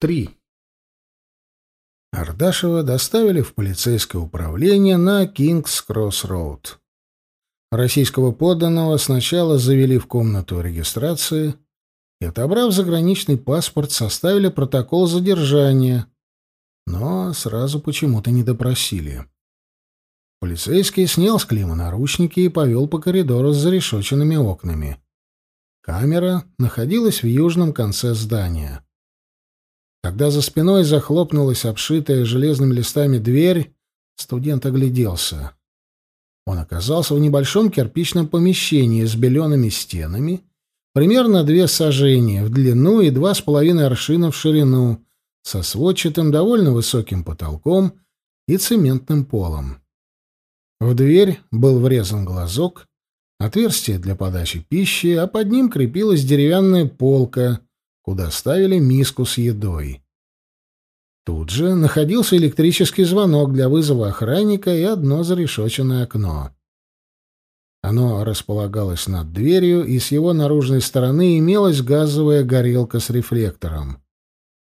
3. Ардашева доставили в полицейское управление на Кингс-Кросс-Роуд. Российского подданного сначала завели в комнату регистрации и, отобрав заграничный паспорт, составили протокол задержания, но сразу почему-то не допросили. Полицейский снял с Клима наручники и повел по коридору с зарешоченными окнами. Камера находилась в южном конце здания. Когда за спиной захлопнулась обшитая железными листами дверь, студент огляделся. Он оказался в небольшом кирпичном помещении с белеными стенами, примерно две сажения в длину и два с половиной аршина в ширину, со сводчатым довольно высоким потолком и цементным полом. В дверь был врезан глазок, отверстие для подачи пищи, а под ним крепилась деревянная полка, куда ставили миску с едой. Тут же находился электрический звонок для вызова охранника и одно зарешоченное окно. Оно располагалось над дверью, и с его наружной стороны имелась газовая горелка с рефлектором.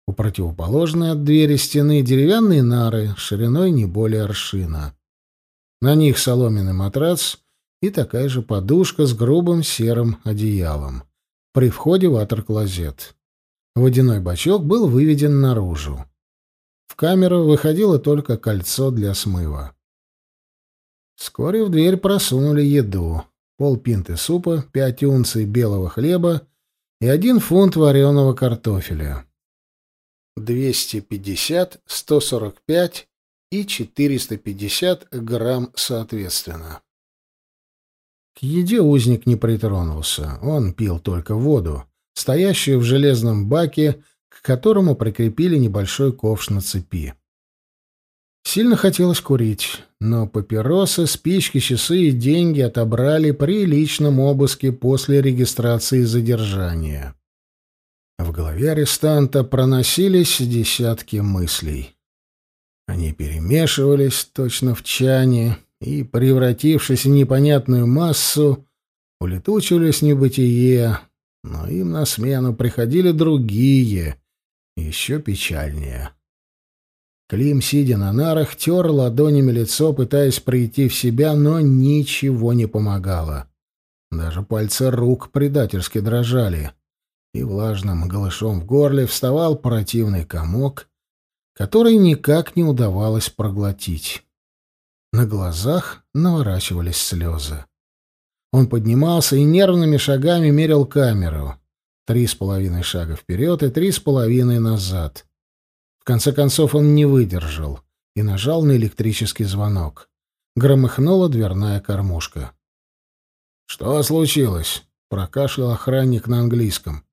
У противоположной от двери стены деревянные нары шириной не более аршина. На них соломенный матрац и такая же подушка с грубым серым одеялом. При входе ватер-клозет. Водяной бачок был выведен наружу. В камеру выходило только кольцо для смыва. Вскоре в дверь просунули еду. Полпинты супа, пять унций белого хлеба и один фунт вареного картофеля. 250, 145 и 450 грамм соответственно. К еде узник не притронулся, он пил только воду, стоящую в железном баке, к которому прикрепили небольшой ковш на цепи. Сильно хотелось курить, но папиросы, спички, часы и деньги отобрали при личном обыске после регистрации задержания. В голове арестанта проносились десятки мыслей. Они перемешивались точно в чане и, превратившись в непонятную массу, улетучивались в небытие, но им на смену приходили другие, еще печальнее. Клим, сидя на нарах, тер ладонями лицо, пытаясь прийти в себя, но ничего не помогало. Даже пальцы рук предательски дрожали и влажным голышом в горле вставал противный комок, который никак не удавалось проглотить. На глазах наворачивались слезы. Он поднимался и нервными шагами мерил камеру. Три с половиной шага вперед и три с половиной назад. В конце концов он не выдержал и нажал на электрический звонок. Громыхнула дверная кормушка. «Что случилось?» — прокашлял охранник на английском.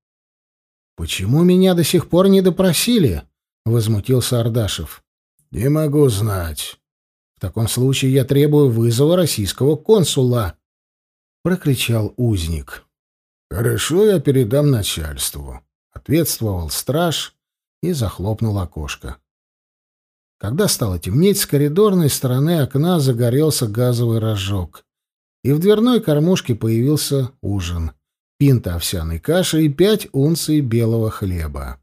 «Почему меня до сих пор не допросили?» — возмутился Ардашев. «Не могу знать. В таком случае я требую вызова российского консула!» — прокричал узник. «Хорошо, я передам начальству», — ответствовал страж и захлопнул окошко. Когда стало темнеть, с коридорной стороны окна загорелся газовый рожок, и в дверной кормушке появился ужин пинта овсяной каши и 5 унций белого хлеба.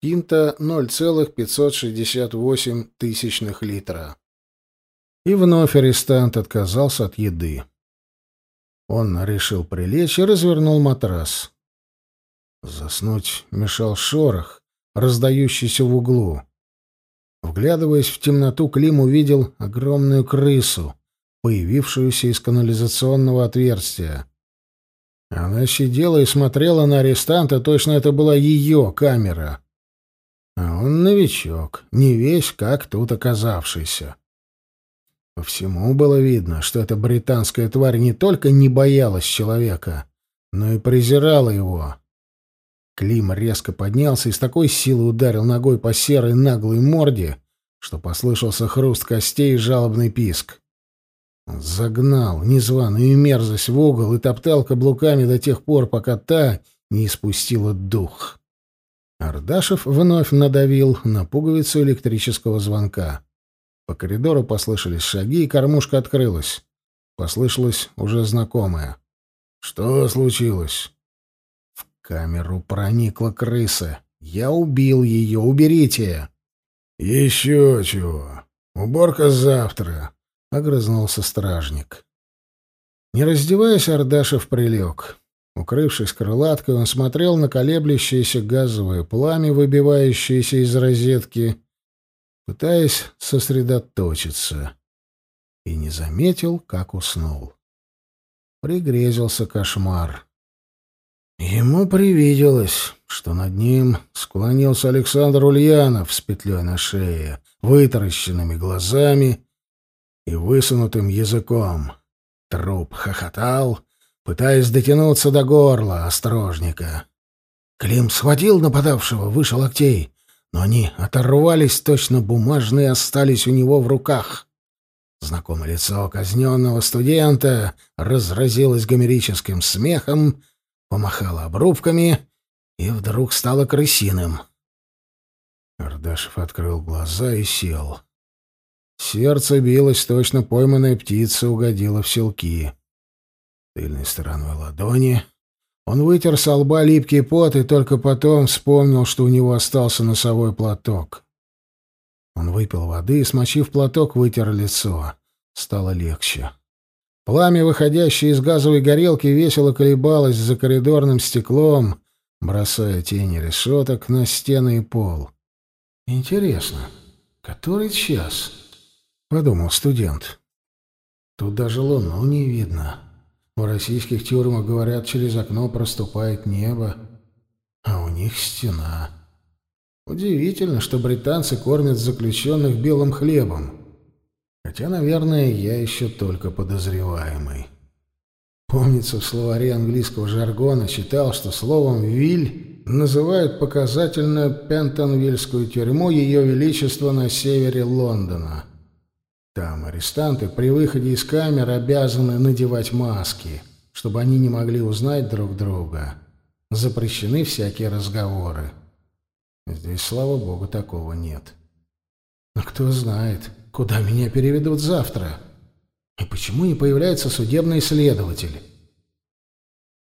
Пинта 0,568 тысячных литра. И вновь арестант отказался от еды. Он решил прилечь и развернул матрас. Заснуть мешал шорох, раздающийся в углу. Вглядываясь в темноту, Клим увидел огромную крысу, появившуюся из канализационного отверстия. Она сидела и смотрела на арестанта, точно это была ее камера. А он новичок, не весь как тут оказавшийся. По всему было видно, что эта британская тварь не только не боялась человека, но и презирала его. Клим резко поднялся и с такой силой ударил ногой по серой наглой морде, что послышался хруст костей и жалобный писк. Загнал незваную мерзость в угол и топтал каблуками до тех пор, пока та не испустила дух. Ардашев вновь надавил на пуговицу электрического звонка. По коридору послышались шаги, и кормушка открылась. Послышалось уже знакомое. «Что случилось?» В камеру проникла крыса. Я убил ее, уберите!» «Еще чего! Уборка завтра!» — огрызнулся стражник. Не раздеваясь, Ардашев прилег. Укрывшись крылаткой, он смотрел на колеблющееся газовое пламя, выбивающееся из розетки, пытаясь сосредоточиться, и не заметил, как уснул. Пригрезился кошмар. Ему привиделось, что над ним склонился Александр Ульянов с петлей на шее, вытаращенными глазами и высунутым языком. Труп хохотал, пытаясь дотянуться до горла острожника. Клим схватил нападавшего выше локтей, но они оторвались, точно бумажные остались у него в руках. Знакомое лицо казненного студента разразилось гомерическим смехом, помахало обрубками и вдруг стало крысиным. Ардашев открыл глаза и сел. Сердце билось, точно пойманная птица угодила в селки. Тыльной стороной ладони он вытер со лба липкий пот и только потом вспомнил, что у него остался носовой платок. Он выпил воды и, смочив платок, вытер лицо. Стало легче. Пламя, выходящее из газовой горелки, весело колебалось за коридорным стеклом, бросая тени решеток на стены и пол. «Интересно, который час?» — подумал студент. «Тут даже луну не видно». В российских тюрьмах, говорят, через окно проступает небо, а у них стена. Удивительно, что британцы кормят заключенных белым хлебом. Хотя, наверное, я еще только подозреваемый. Помнится, в словаре английского жаргона читал, что словом «виль» называют показательно Пентонвильскую тюрьму Ее Величества на севере Лондона. Там арестанты при выходе из камер обязаны надевать маски, чтобы они не могли узнать друг друга. Запрещены всякие разговоры. Здесь, слава богу, такого нет. Но кто знает, куда меня переведут завтра? И почему не появляется судебный следователь?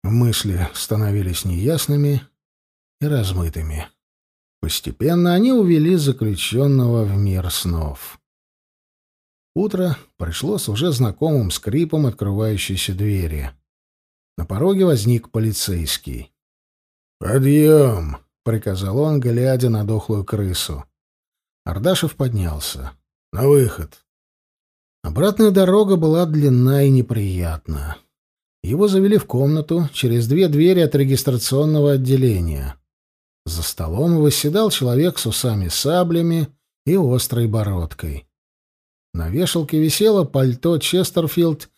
Мысли становились неясными и размытыми. Постепенно они увели заключенного в мир снов. Утро пришло с уже знакомым скрипом открывающейся двери. На пороге возник полицейский. «Подъем!» — приказал он, глядя на дохлую крысу. Ардашев поднялся. «На выход!» Обратная дорога была длинна и неприятна. Его завели в комнату через две двери от регистрационного отделения. За столом восседал человек с усами-саблями и острой бородкой. На вешалке висело пальто Честерфилд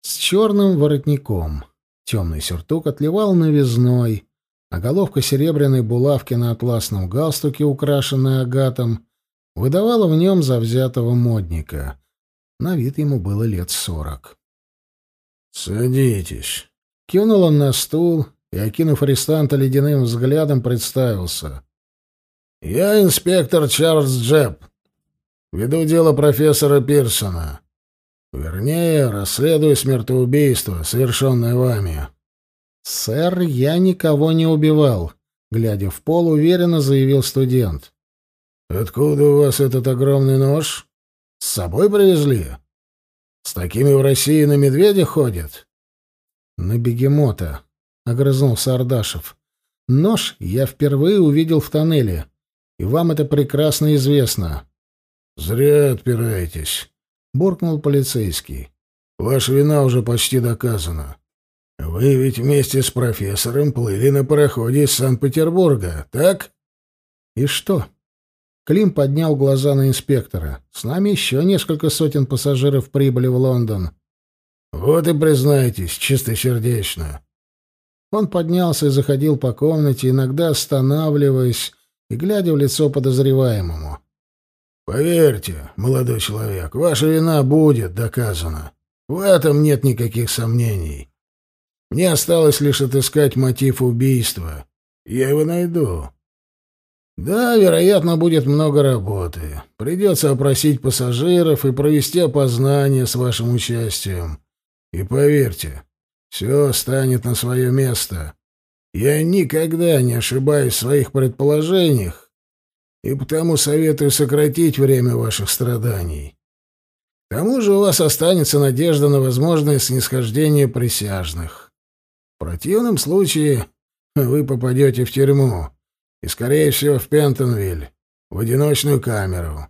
с черным воротником. Темный сюртук отливал новизной, а головка серебряной булавки на атласном галстуке, украшенная агатом, выдавала в нем завзятого модника. На вид ему было лет сорок. «Садитесь», — кивнул он на стул и, окинув арестанта ледяным взглядом, представился. «Я инспектор Чарльз Джеб. Веду дело профессора Пирсона. Вернее, расследую смертоубийство, совершенное вами. Сэр, я никого не убивал, глядя в пол, уверенно заявил студент. Откуда у вас этот огромный нож? С собой привезли? С такими в России на медведя ходят? На бегемота, огрызнулся Ардашев. Нож я впервые увидел в тоннеле, и вам это прекрасно известно. «Зря отпираетесь», — буркнул полицейский. «Ваша вина уже почти доказана. Вы ведь вместе с профессором плыли на пароходе из Санкт-Петербурга, так?» «И что?» Клим поднял глаза на инспектора. «С нами еще несколько сотен пассажиров прибыли в Лондон». «Вот и признайтесь, чистосердечно». Он поднялся и заходил по комнате, иногда останавливаясь и глядя в лицо подозреваемому. Поверьте, молодой человек, ваша вина будет доказана. В этом нет никаких сомнений. Мне осталось лишь отыскать мотив убийства. Я его найду. Да, вероятно, будет много работы. Придется опросить пассажиров и провести опознание с вашим участием. И поверьте, все станет на свое место. Я никогда не ошибаюсь в своих предположениях, и потому советую сократить время ваших страданий. К тому же у вас останется надежда на возможное снисхождение присяжных. В противном случае вы попадете в тюрьму, и, скорее всего, в Пентонвиль, в одиночную камеру.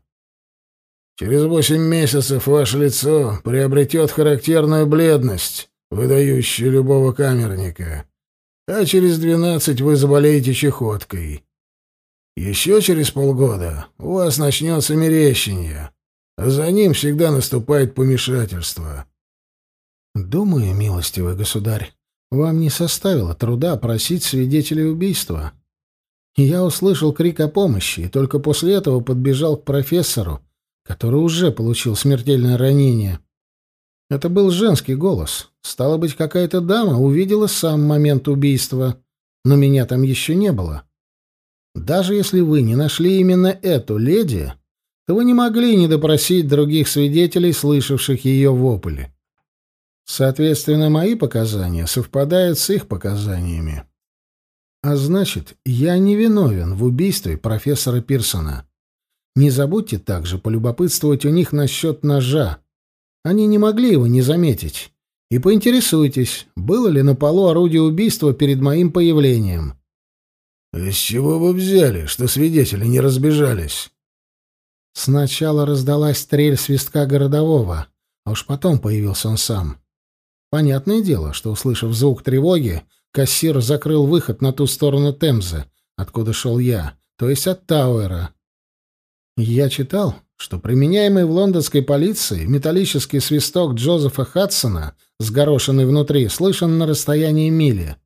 Через восемь месяцев ваше лицо приобретет характерную бледность, выдающую любого камерника, а через двенадцать вы заболеете чехоткой. Еще через полгода у вас начнется мерещение, а за ним всегда наступает помешательство. Думаю, милостивый государь, вам не составило труда просить свидетелей убийства. Я услышал крик о помощи, и только после этого подбежал к профессору, который уже получил смертельное ранение. Это был женский голос. Стало быть, какая-то дама увидела сам момент убийства, но меня там еще не было. Даже если вы не нашли именно эту леди, то вы не могли не допросить других свидетелей, слышавших ее вопли. Соответственно, мои показания совпадают с их показаниями. А значит, я не виновен в убийстве профессора Пирсона. Не забудьте также полюбопытствовать у них насчет ножа. Они не могли его не заметить. И поинтересуйтесь, было ли на полу орудие убийства перед моим появлением. «Из чего вы взяли, что свидетели не разбежались?» Сначала раздалась стрель свистка городового, а уж потом появился он сам. Понятное дело, что, услышав звук тревоги, Кассир закрыл выход на ту сторону Темзы, откуда шел я, то есть от Тауэра. Я читал, что применяемый в лондонской полиции металлический свисток Джозефа Хадсона с горошиной внутри слышен на расстоянии мили.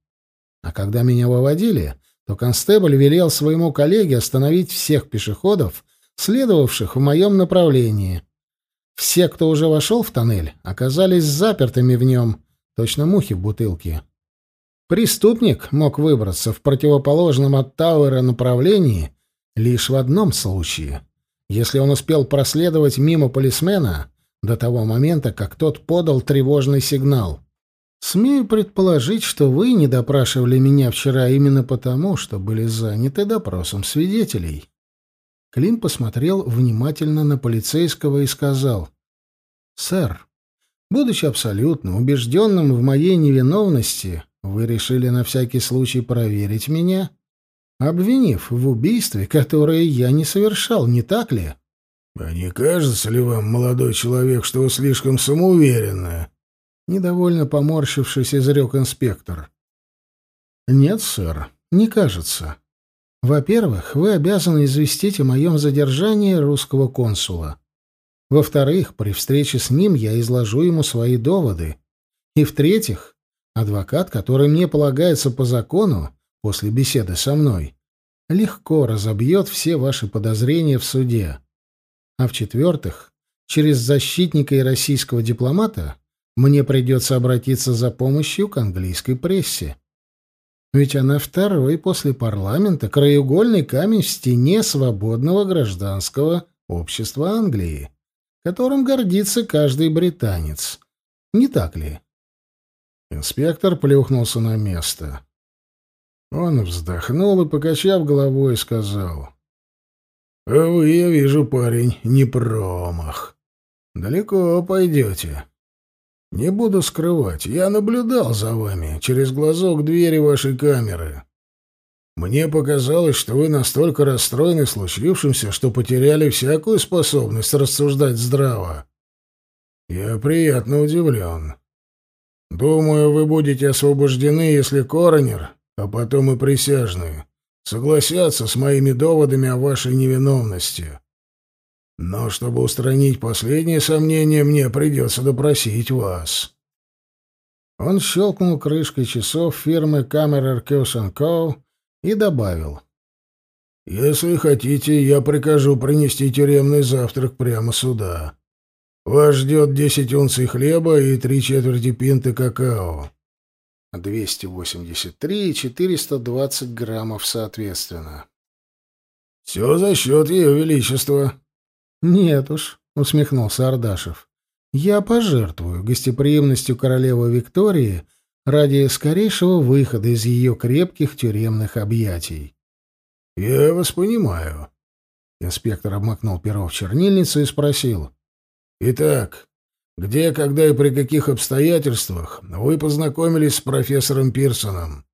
А когда меня выводили, то констебль велел своему коллеге остановить всех пешеходов, следовавших в моем направлении. Все, кто уже вошел в тоннель, оказались запертыми в нем, точно мухи в бутылке. Преступник мог выбраться в противоположном от Тауэра направлении лишь в одном случае, если он успел проследовать мимо полисмена до того момента, как тот подал тревожный сигнал. Смею предположить, что вы не допрашивали меня вчера именно потому, что были заняты допросом свидетелей. Клим посмотрел внимательно на полицейского и сказал: "Сэр, будучи абсолютно убежденным в моей невиновности, вы решили на всякий случай проверить меня, обвинив в убийстве, которое я не совершал, не так ли? А не кажется ли вам, молодой человек, что вы слишком самоуверенны? Недовольно поморщившись, изрек инспектор. Нет, сэр, не кажется. Во-первых, вы обязаны известить о моем задержании русского консула. Во-вторых, при встрече с ним я изложу ему свои доводы. И в-третьих, Адвокат, который мне полагается по закону, после беседы со мной, легко разобьет все ваши подозрения в суде. А в-четвертых, через защитника и российского дипломата мне придется обратиться за помощью к английской прессе. Ведь она второй после парламента краеугольный камень в стене свободного гражданского общества Англии, которым гордится каждый британец. Не так ли? Инспектор плюхнулся на место. Он вздохнул и, покачав головой, сказал. — А вы, я вижу, парень, не промах. Далеко пойдете. Не буду скрывать, я наблюдал за вами через глазок двери вашей камеры. Мне показалось, что вы настолько расстроены случившимся, что потеряли всякую способность рассуждать здраво. Я приятно удивлен. Думаю, вы будете освобождены, если коронер, а потом и присяжные, согласятся с моими доводами о вашей невиновности. Но чтобы устранить последние сомнения, мне придется допросить вас». Он щелкнул крышкой часов фирмы Камерер Кёс Ко и добавил. «Если хотите, я прикажу принести тюремный завтрак прямо сюда. Вас ждет десять унций хлеба и три четверти пинты какао. 283 и 420 граммов соответственно. «Все за счет ее величества». «Нет уж», — усмехнулся Ардашев. «Я пожертвую гостеприимностью королевы Виктории ради скорейшего выхода из ее крепких тюремных объятий. «Я вас понимаю». Инспектор обмакнул перо в чернильницу и спросил. «Итак, где, когда и при каких обстоятельствах вы познакомились с профессором Пирсоном?»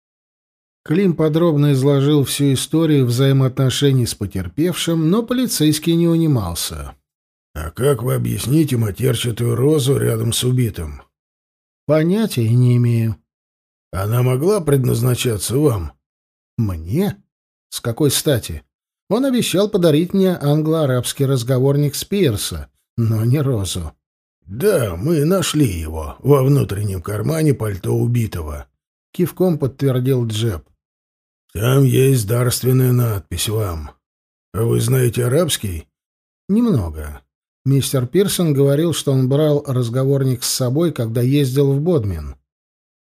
Клим подробно изложил всю историю взаимоотношений с потерпевшим, но полицейский не унимался. «А как вы объясните матерчатую розу рядом с убитым?» «Понятия не имею». «Она могла предназначаться вам?» «Мне? С какой стати? Он обещал подарить мне англо-арабский разговорник Спирса, но не розу». «Да, мы нашли его во внутреннем кармане пальто убитого», — кивком подтвердил Джеб. «Там есть дарственная надпись вам. А вы знаете арабский?» «Немного. Мистер Пирсон говорил, что он брал разговорник с собой, когда ездил в Бодмин.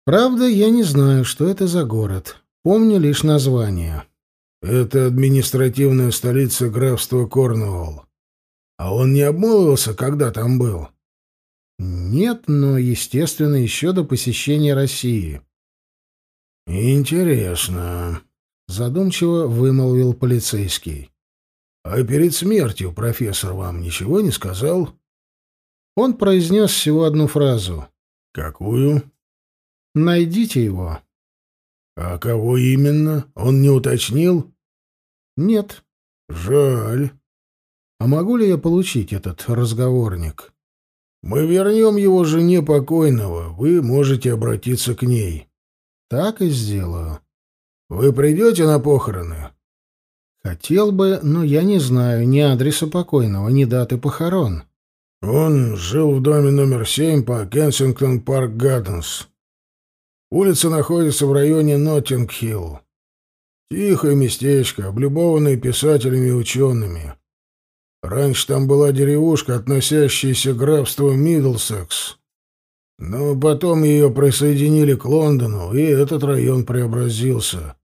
Правда, я не знаю, что это за город. Помню лишь название». «Это административная столица графства Корнуолл. А он не обмолвился, когда там был?» Нет, но, естественно, еще до посещения России. Интересно, задумчиво вымолвил полицейский. А перед смертью профессор вам ничего не сказал? Он произнес всего одну фразу. Какую? Найдите его. А кого именно? Он не уточнил? Нет. Жаль. А могу ли я получить этот разговорник? Мы вернем его жене покойного. Вы можете обратиться к ней. Так и сделаю. Вы придете на похороны? Хотел бы, но я не знаю ни адреса покойного, ни даты похорон. Он жил в доме номер семь по Кенсингтон Парк Гарденс. Улица находится в районе Ноттинг-Хилл. Тихое местечко, облюбованное писателями и учеными. Раньше там была деревушка, относящаяся к графству Миддлсекс. Но потом ее присоединили к Лондону, и этот район преобразился.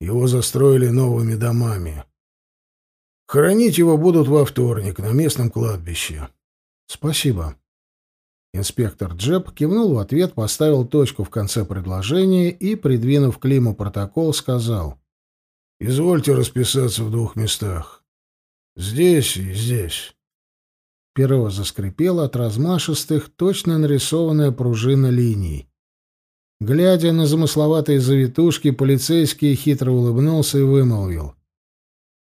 Его застроили новыми домами. Хоронить его будут во вторник на местном кладбище. Спасибо. Инспектор Джеб кивнул в ответ, поставил точку в конце предложения и, придвинув Климу протокол, сказал. «Извольте расписаться в двух местах. Здесь и здесь. Перо заскрипело от размашистых, точно нарисованная пружина линий. Глядя на замысловатые завитушки, полицейский хитро улыбнулся и вымолвил.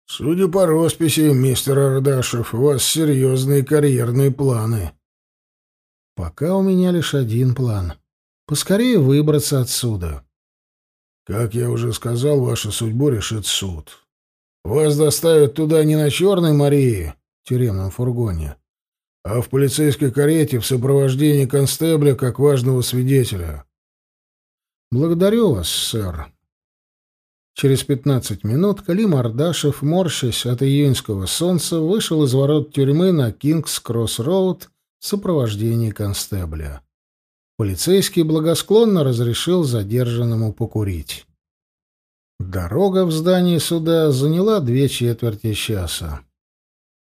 «Судя по росписи, мистер Ардашев, у вас серьезные карьерные планы». «Пока у меня лишь один план. Поскорее выбраться отсюда». «Как я уже сказал, вашу судьбу решит суд. Вас доставят туда не на Черной Марии, тюремном фургоне, а в полицейской карете в сопровождении констебля как важного свидетеля. Благодарю вас, сэр. Через пятнадцать минут Клим Ардашев, морщась от июньского солнца, вышел из ворот тюрьмы на Кингс-Кросс-Роуд в сопровождении констебля. Полицейский благосклонно разрешил задержанному покурить. Дорога в здание суда заняла две четверти часа.